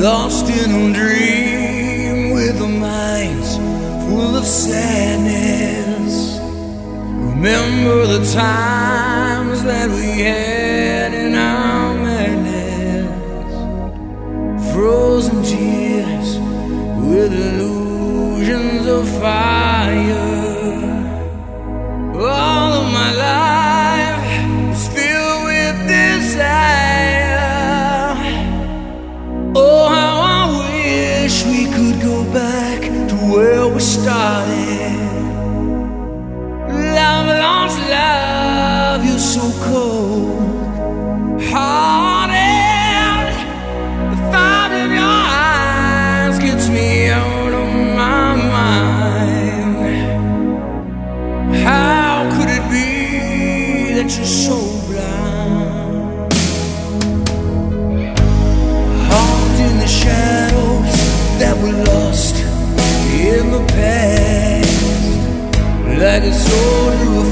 lost in a dream with a minds full of sadness. Remember the times that we had in our madness, frozen tears with illusions of fire. Cold. Hearted, the fire in your eyes gets me out of my mind. How could it be that you're so blind? Haunt in the shadows that were lost in the past, like a soul through a